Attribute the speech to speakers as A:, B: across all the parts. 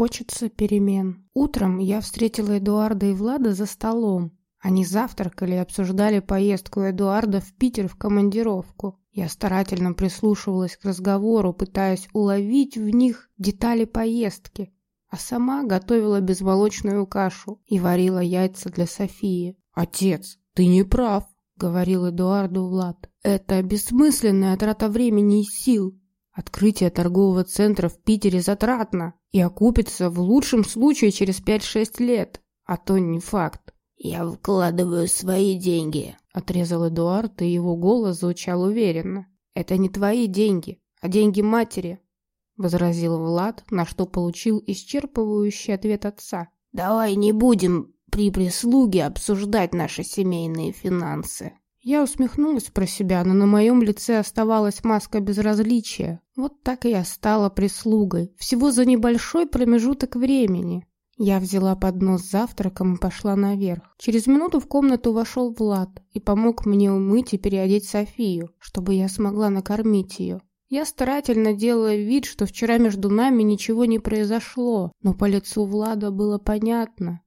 A: Хочется перемен. Утром я встретила Эдуарда и Влада за столом. Они завтракали и обсуждали поездку Эдуарда в Питер в командировку. Я старательно прислушивалась к разговору, пытаясь уловить в них детали поездки, а сама готовила безмолочную кашу и варила яйца для Софии.
B: «Отец, ты не прав», —
A: говорил Эдуарду Влад. «Это бессмысленная трата времени и сил. Открытие торгового центра в Питере затратно и окупится в лучшем случае через 5-6 лет, а то не факт.
C: «Я вкладываю свои деньги», —
A: отрезал Эдуард, и его голос звучал уверенно. «Это не твои деньги, а деньги матери», — возразил Влад, на что получил исчерпывающий ответ отца.
C: «Давай не будем при прислуге обсуждать наши семейные финансы».
A: Я усмехнулась про себя, но на моем лице оставалась маска безразличия. Вот так я стала прислугой, всего за небольшой промежуток времени. Я взяла поднос с завтраком и пошла наверх. Через минуту в комнату вошел Влад и помог мне умыть и переодеть Софию, чтобы я смогла накормить ее. Я старательно делала вид, что вчера между нами ничего не произошло, но по лицу Влада было понятно,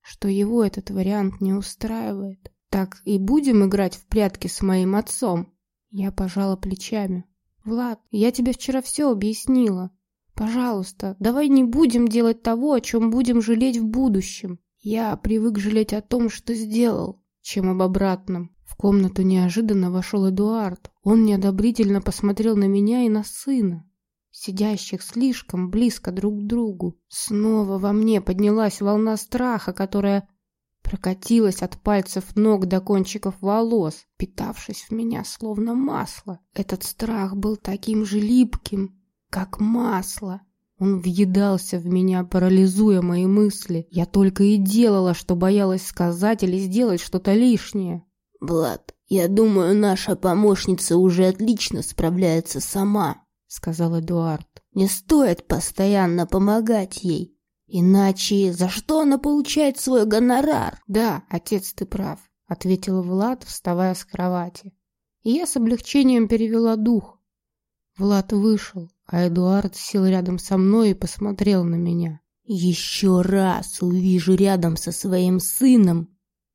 A: что его этот вариант не устраивает. Так и будем играть в прятки с моим отцом? Я пожала плечами. Влад, я тебе вчера все объяснила. Пожалуйста, давай не будем делать того, о чем будем жалеть в будущем. Я привык жалеть о том, что сделал, чем об обратном. В комнату неожиданно вошел Эдуард. Он неодобрительно посмотрел на меня и на сына, сидящих слишком близко друг к другу. Снова во мне поднялась волна страха, которая прокатилась от пальцев ног до кончиков волос, питавшись в меня словно масло. Этот страх был таким же липким, как масло. Он въедался в меня, парализуя мои мысли. Я только и делала, что боялась сказать или сделать что-то лишнее.
C: «Влад, я думаю, наша помощница уже отлично справляется сама», — сказал Эдуард. «Не стоит постоянно помогать ей. Иначе за что она получает свой гонорар?
A: Да, отец, ты прав, ответил Влад, вставая с кровати. И я с облегчением перевела дух. Влад вышел, а Эдуард сел рядом со мной и посмотрел на меня.
C: Еще раз увижу рядом со своим сыном,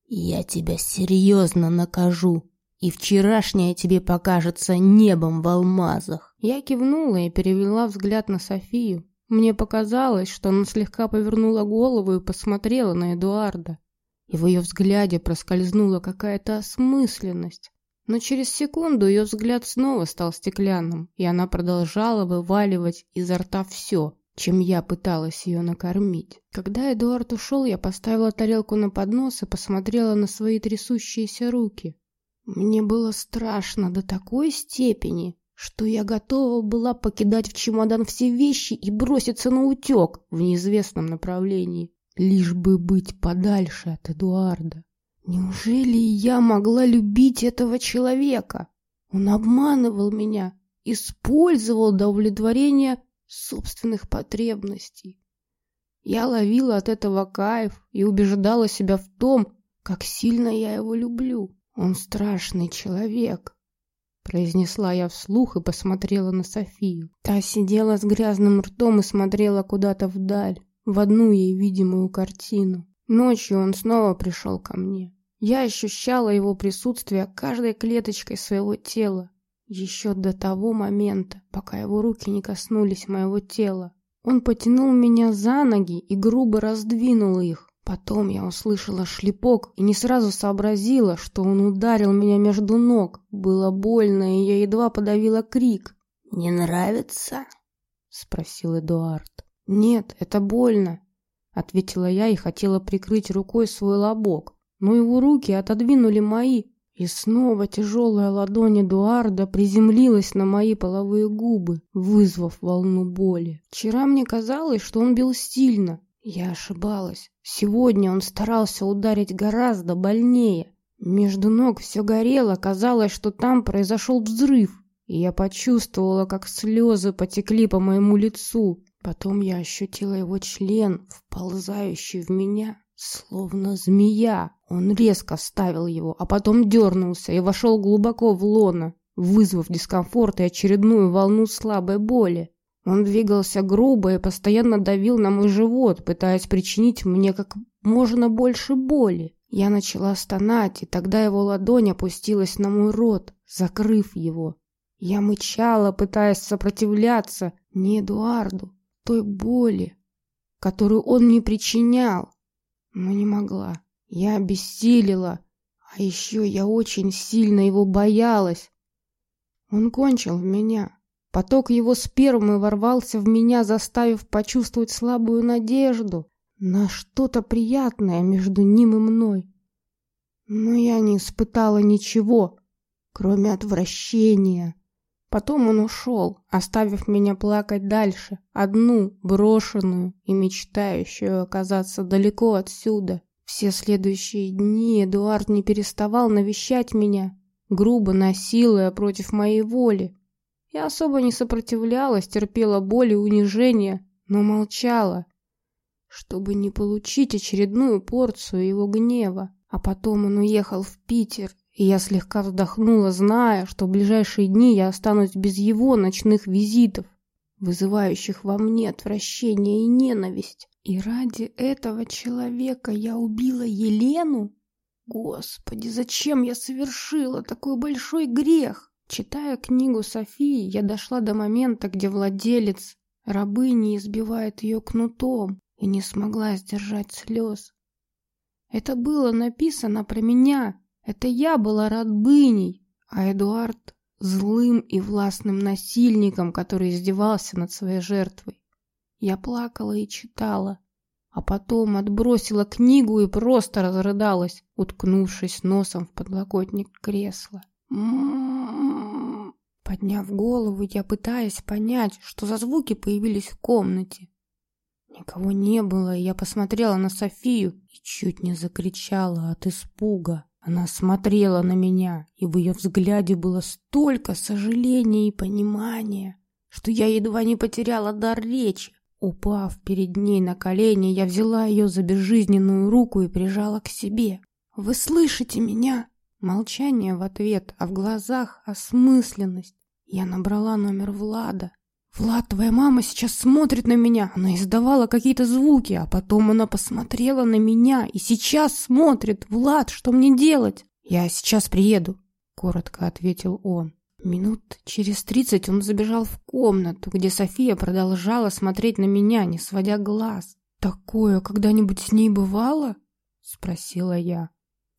C: я тебя серьезно накажу, и вчерашнее тебе покажется небом в алмазах.
A: Я кивнула и перевела взгляд на Софию. Мне показалось, что она слегка повернула голову и посмотрела на Эдуарда. И в ее взгляде проскользнула какая-то осмысленность. Но через секунду ее взгляд снова стал стеклянным, и она продолжала вываливать изо рта все, чем я пыталась ее накормить. Когда Эдуард ушел, я поставила тарелку на поднос и посмотрела на свои трясущиеся руки. Мне было страшно до такой степени, что я готова была покидать в чемодан все вещи и броситься на утек в неизвестном направлении, лишь бы быть подальше от Эдуарда. Неужели я могла любить этого человека? Он обманывал меня, использовал до удовлетворения собственных потребностей. Я ловила от этого кайф и убеждала себя в том, как сильно я его люблю. Он страшный человек, произнесла я вслух и посмотрела на Софию. Та сидела с грязным ртом и смотрела куда-то вдаль, в одну ей видимую картину. Ночью он снова пришел ко мне. Я ощущала его присутствие каждой клеточкой своего тела, еще до того момента, пока его руки не коснулись моего тела. Он потянул меня за ноги и грубо раздвинул их. Потом я услышала шлепок и не сразу сообразила, что он ударил меня между ног. Было больно, и я едва подавила крик.
C: «Не нравится?»
A: — спросил Эдуард. «Нет, это больно», — ответила я и хотела прикрыть рукой свой лобок. Но его руки отодвинули мои, и снова тяжелая ладонь Эдуарда приземлилась на мои половые губы, вызвав волну боли. Вчера мне казалось, что он бил сильно, я ошибалась. Сегодня он старался ударить гораздо больнее. Между ног все горело, казалось, что там произошел взрыв. И я почувствовала, как слезы потекли по моему лицу. Потом я ощутила его член, вползающий в меня, словно змея. Он резко вставил его, а потом дернулся и вошел глубоко в лоно, вызвав дискомфорт и очередную волну слабой боли. Он двигался грубо и постоянно давил на мой живот, пытаясь причинить мне как можно больше боли. Я начала стонать, и тогда его ладонь опустилась на мой рот, закрыв его. Я мычала, пытаясь сопротивляться не Эдуарду, той боли, которую он мне причинял, но не могла. Я обессилила, а еще я очень сильно его боялась. Он кончил в меня. Поток его спермы ворвался в меня, заставив почувствовать слабую надежду на что-то приятное между ним и мной. Но я не испытала ничего, кроме отвращения. Потом он ушел, оставив меня плакать дальше, одну, брошенную и мечтающую оказаться далеко отсюда. Все следующие дни Эдуард не переставал навещать меня, грубо насилуя против моей воли. Я особо не сопротивлялась, терпела боль и унижение, но молчала, чтобы не получить очередную порцию его гнева. А потом он уехал в Питер, и я слегка вздохнула, зная, что в ближайшие дни я останусь без его ночных визитов, вызывающих во мне отвращение и ненависть. И ради этого человека я убила Елену? Господи, зачем я совершила такой большой грех? Читая книгу Софии, я дошла до момента, где владелец рабыни избивает ее кнутом и не смогла сдержать слез. Это было написано про меня. Это я была рабыней, а Эдуард — злым и властным насильником, который издевался над своей жертвой. Я плакала и читала, а потом отбросила книгу и просто разрыдалась, уткнувшись носом в подлокотник кресла. Подняв голову, я пытаясь понять, что за звуки появились в комнате. Никого не было, и я посмотрела на Софию и чуть не закричала от испуга. Она смотрела на меня, и в ее взгляде было столько сожаления и понимания, что я едва не потеряла дар речи. Упав перед ней на колени, я взяла ее за безжизненную руку и прижала к себе. «Вы слышите меня?» Молчание в ответ, а в глазах осмысленность. Я набрала номер Влада. «Влад, твоя мама сейчас смотрит на меня!» Она издавала какие-то звуки, а потом она посмотрела на меня и сейчас смотрит. «Влад, что мне делать?» «Я сейчас приеду», — коротко ответил он. Минут через тридцать он забежал в комнату, где София продолжала смотреть на меня, не сводя глаз. «Такое когда-нибудь с ней бывало?» — спросила я.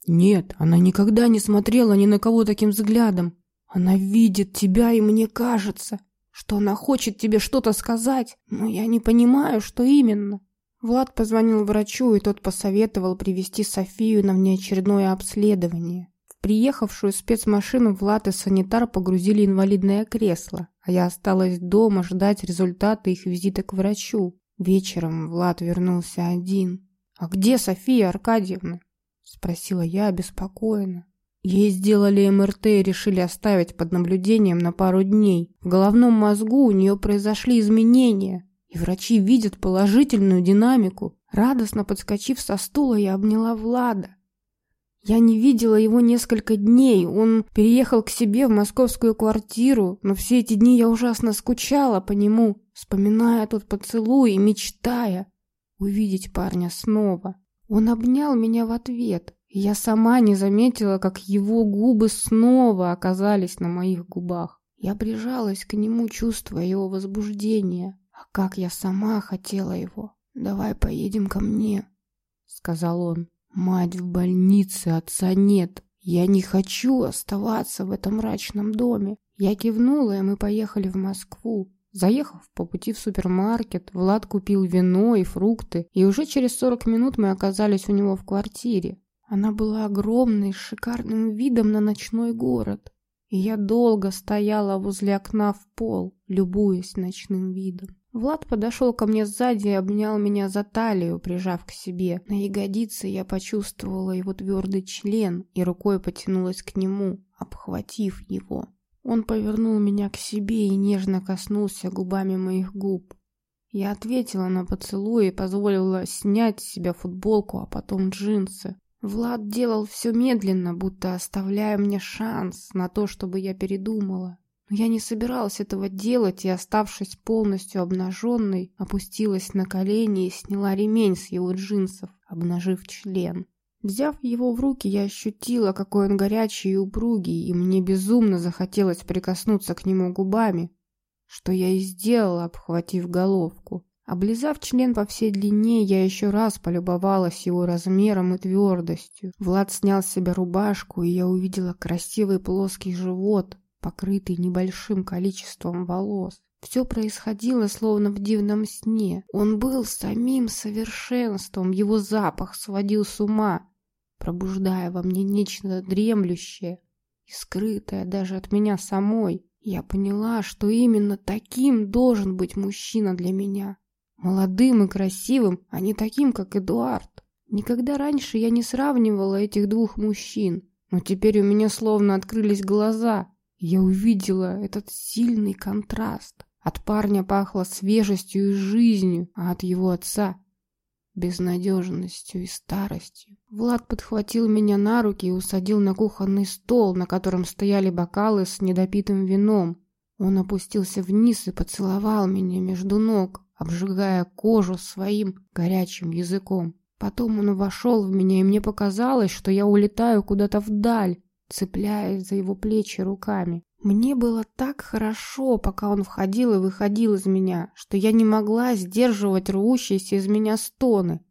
A: «Нет, она никогда не смотрела ни на кого таким взглядом. Она видит тебя, и мне кажется, что она хочет тебе что-то сказать, но я не понимаю, что именно». Влад позвонил врачу, и тот посоветовал привести Софию на внеочередное обследование. В приехавшую спецмашину Влад и санитар погрузили инвалидное кресло, а я осталась дома ждать результата их визита к врачу. Вечером Влад вернулся один. «А где София Аркадьевна?» — спросила я обеспокоенно. Ей сделали МРТ и решили оставить под наблюдением на пару дней. В головном мозгу у нее произошли изменения, и врачи видят положительную динамику. Радостно подскочив со стула, я обняла Влада. Я не видела его несколько дней. Он переехал к себе в московскую квартиру, но все эти дни я ужасно скучала по нему, вспоминая тот поцелуй и мечтая увидеть парня снова. Он обнял меня в ответ, я сама не заметила, как его губы снова оказались на моих губах. Я прижалась к нему, чувствуя его возбуждение. А как я сама хотела его. «Давай поедем ко мне», — сказал он. Мать в больнице, отца нет. Я не хочу оставаться в этом мрачном доме. Я кивнула, и мы поехали в Москву. Заехав по пути в супермаркет, Влад купил вино и фрукты, и уже через 40 минут мы оказались у него в квартире. Она была огромной, с шикарным видом на ночной город. И я долго стояла возле окна в пол, любуясь ночным видом. Влад подошел ко мне сзади и обнял меня за талию, прижав к себе. На ягодице я почувствовала его твердый член и рукой потянулась к нему, обхватив его. Он повернул меня к себе и нежно коснулся губами моих губ. Я ответила на поцелуй и позволила снять с себя футболку, а потом джинсы. Влад делал все медленно, будто оставляя мне шанс на то, чтобы я передумала. Но я не собиралась этого делать и, оставшись полностью обнаженной, опустилась на колени и сняла ремень с его джинсов, обнажив член. Взяв его в руки, я ощутила, какой он горячий и упругий, и мне безумно захотелось прикоснуться к нему губами, что я и сделала, обхватив головку. Облизав член по всей длине, я еще раз полюбовалась его размером и твердостью. Влад снял с себя рубашку, и я увидела красивый плоский живот, покрытый небольшим количеством волос. Все происходило словно в дивном сне. Он был самим совершенством, его запах сводил с ума, пробуждая во мне нечто дремлющее и скрытое даже от меня самой. Я поняла, что именно таким должен быть мужчина для меня. Молодым и красивым, а не таким, как Эдуард. Никогда раньше я не сравнивала этих двух мужчин, но теперь у меня словно открылись глаза. Я увидела этот сильный контраст. От парня пахло свежестью и жизнью, а от его отца — безнадежностью и старостью. Влад подхватил меня на руки и усадил на кухонный стол, на котором стояли бокалы с недопитым вином. Он опустился вниз и поцеловал меня между ног, обжигая кожу своим горячим языком. Потом он вошел в меня, и мне показалось, что я улетаю куда-то вдаль, цепляясь за его плечи руками. Мне было так хорошо, пока он входил и выходил из меня, что я не могла сдерживать рвущиеся из меня стоны.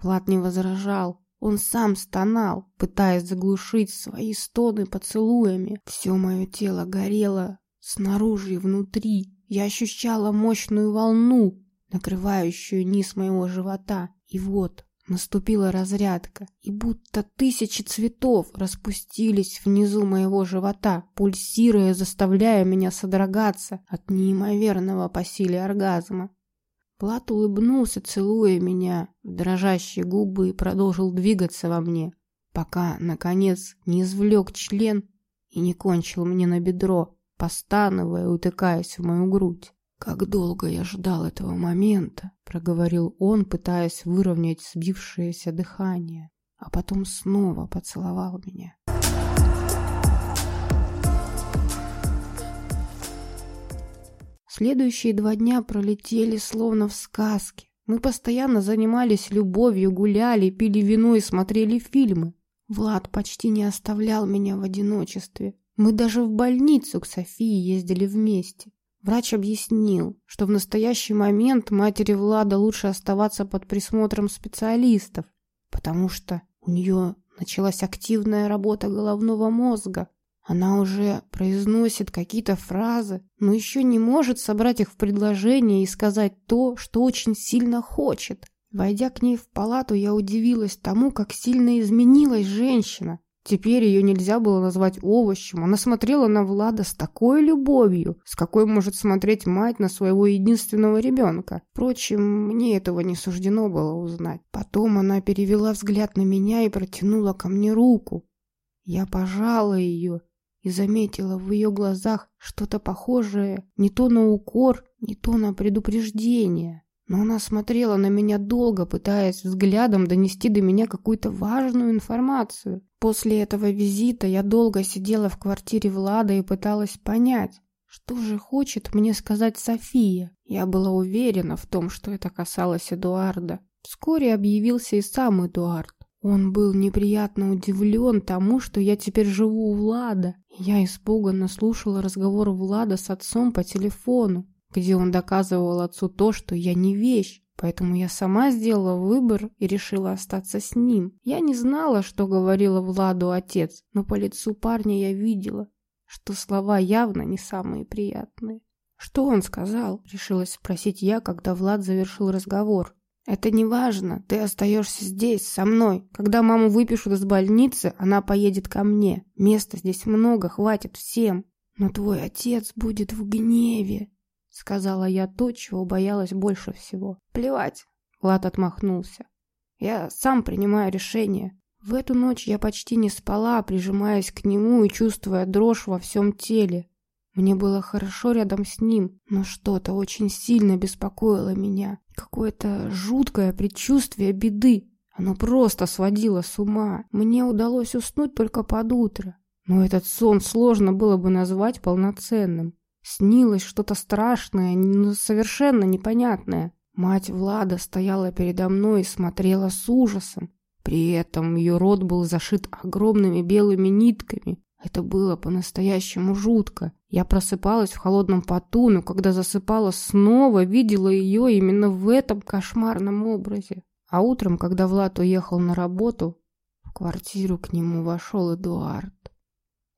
A: Влад не возражал. Он сам стонал, пытаясь заглушить свои стоны поцелуями. Все мое тело горело снаружи и внутри. Я ощущала мощную волну, накрывающую низ моего живота. И вот наступила разрядка, и будто тысячи цветов распустились внизу моего живота, пульсируя, заставляя меня содрогаться от неимоверного по силе оргазма. Плат улыбнулся, целуя меня в дрожащие губы и продолжил двигаться во мне, пока, наконец, не извлек член и не кончил мне на бедро, постановая, утыкаясь в мою грудь. «Как долго я ждал этого момента», — проговорил он, пытаясь выровнять сбившееся дыхание, а потом снова поцеловал меня. Следующие два дня пролетели словно в сказке. Мы постоянно занимались любовью, гуляли, пили вино и смотрели фильмы. Влад почти не оставлял меня в одиночестве. Мы даже в больницу к Софии ездили вместе. Врач объяснил, что в настоящий момент матери Влада лучше оставаться под присмотром специалистов, потому что у нее началась активная работа головного мозга. Она уже произносит какие-то фразы, но еще не может собрать их в предложение и сказать то, что очень сильно хочет. Войдя к ней в палату, я удивилась тому, как сильно изменилась женщина. Теперь ее нельзя было назвать овощем. Она смотрела на Влада с такой любовью, с какой может смотреть мать на своего единственного ребенка. Впрочем, мне этого не суждено было узнать. Потом она перевела взгляд на меня и протянула ко мне руку. Я пожала ее и заметила в ее глазах что-то похожее не то на укор, не то на предупреждение. Но она смотрела на меня долго, пытаясь взглядом донести до меня какую-то важную информацию. После этого визита я долго сидела в квартире Влада и пыталась понять, что же хочет мне сказать София. Я была уверена в том, что это касалось Эдуарда. Вскоре объявился и сам Эдуард. Он был неприятно удивлен тому, что я теперь живу у Влада. Я испуганно слушала разговор Влада с отцом по телефону где он доказывал отцу то, что я не вещь. Поэтому я сама сделала выбор и решила остаться с ним. Я не знала, что говорила Владу отец, но по лицу парня я видела, что слова явно не самые приятные. «Что он сказал?» — решилась спросить я, когда Влад завершил разговор. «Это не важно, ты остаешься здесь, со мной. Когда маму выпишут из больницы, она поедет ко мне. Места здесь много, хватит всем. Но твой отец будет в гневе. Сказала я то, чего боялась больше всего. Плевать. Влад отмахнулся. Я сам принимаю решение. В эту ночь я почти не спала, прижимаясь к нему и чувствуя дрожь во всем теле. Мне было хорошо рядом с ним, но что-то очень сильно беспокоило меня. Какое-то жуткое предчувствие беды. Оно просто сводило с ума. Мне удалось уснуть только под утро. Но этот сон сложно было бы назвать полноценным. Снилось что-то страшное, но совершенно непонятное. Мать Влада стояла передо мной и смотрела с ужасом. При этом ее рот был зашит огромными белыми нитками. Это было по-настоящему жутко. Я просыпалась в холодном поту, но когда засыпала снова, видела ее именно в этом кошмарном образе. А утром, когда Влад уехал на работу, в квартиру к нему вошел Эдуард.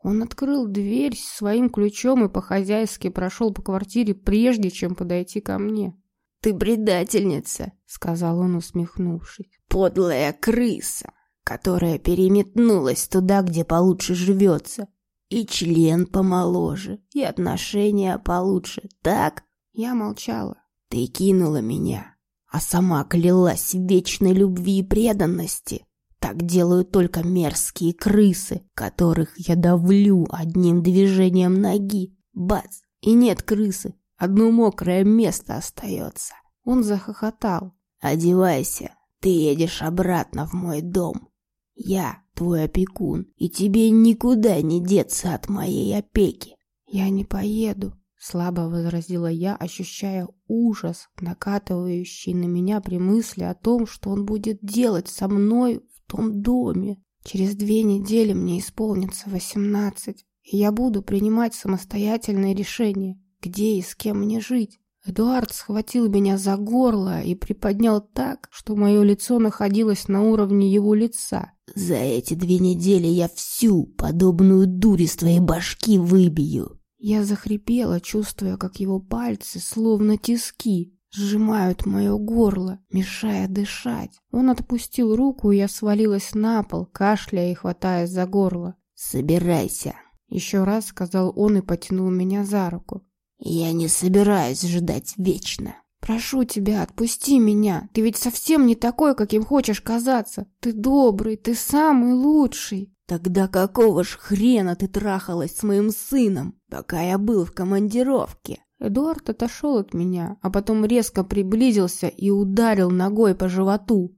A: Он открыл дверь своим ключом и по-хозяйски прошел по квартире, прежде чем подойти ко мне.
C: «Ты предательница», — сказал он, усмехнувшись. «Подлая крыса, которая переметнулась туда, где получше живется. И член помоложе, и отношения получше, так?»
A: Я молчала.
C: «Ты кинула меня, а сама клялась в вечной любви и преданности. Так делают только мерзкие крысы, которых я давлю одним движением ноги. Бац! И нет крысы, одно мокрое место остается. Он захохотал. «Одевайся, ты едешь обратно в мой дом. Я твой опекун, и тебе никуда не деться от моей опеки».
A: «Я не поеду», — слабо возразила я, ощущая ужас, накатывающий на меня при мысли о том, что он будет делать со мной том доме. Через две недели мне исполнится восемнадцать, и я буду принимать самостоятельные решения, где и с кем мне жить. Эдуард схватил меня за горло и приподнял так, что мое лицо находилось на уровне его лица.
C: «За эти две недели я всю подобную дурь из твоей башки выбью!»
A: Я захрипела, чувствуя, как его пальцы, словно тиски, сжимают мое горло, мешая дышать. Он отпустил руку, и я свалилась на пол, кашляя и хватаясь за горло.
C: «Собирайся!»
A: Еще раз сказал он и потянул меня за руку.
C: «Я не собираюсь ждать вечно».
A: «Прошу тебя, отпусти меня. Ты ведь совсем не такой, каким хочешь казаться. Ты добрый, ты самый лучший».
C: «Тогда какого ж хрена ты трахалась с моим сыном, пока я был в командировке?»
A: Эдуард отошел от меня, а потом резко приблизился и ударил ногой по животу.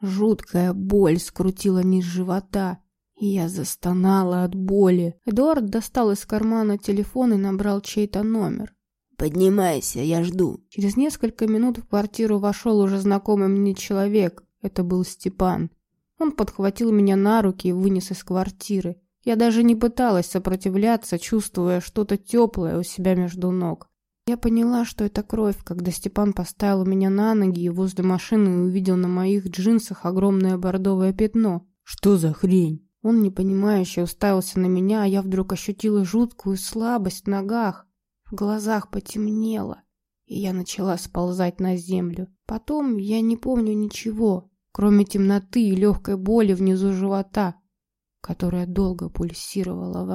A: Жуткая боль скрутила низ живота, и я застонала от боли. Эдуард достал из кармана телефон и набрал чей-то номер.
C: «Поднимайся, я жду».
A: Через несколько минут в квартиру вошел уже знакомый мне человек. Это был Степан. Он подхватил меня на руки и вынес из квартиры. Я даже не пыталась сопротивляться, чувствуя что-то теплое у себя между ног. Я поняла, что это кровь, когда Степан поставил меня на ноги и возле машины увидел на моих джинсах огромное бордовое пятно.
B: «Что за хрень?»
A: Он непонимающе уставился на меня, а я вдруг ощутила жуткую слабость в ногах. В глазах потемнело, и я начала сползать на землю. Потом я не помню ничего, кроме темноты и легкой боли внизу живота, которая долго пульсировала во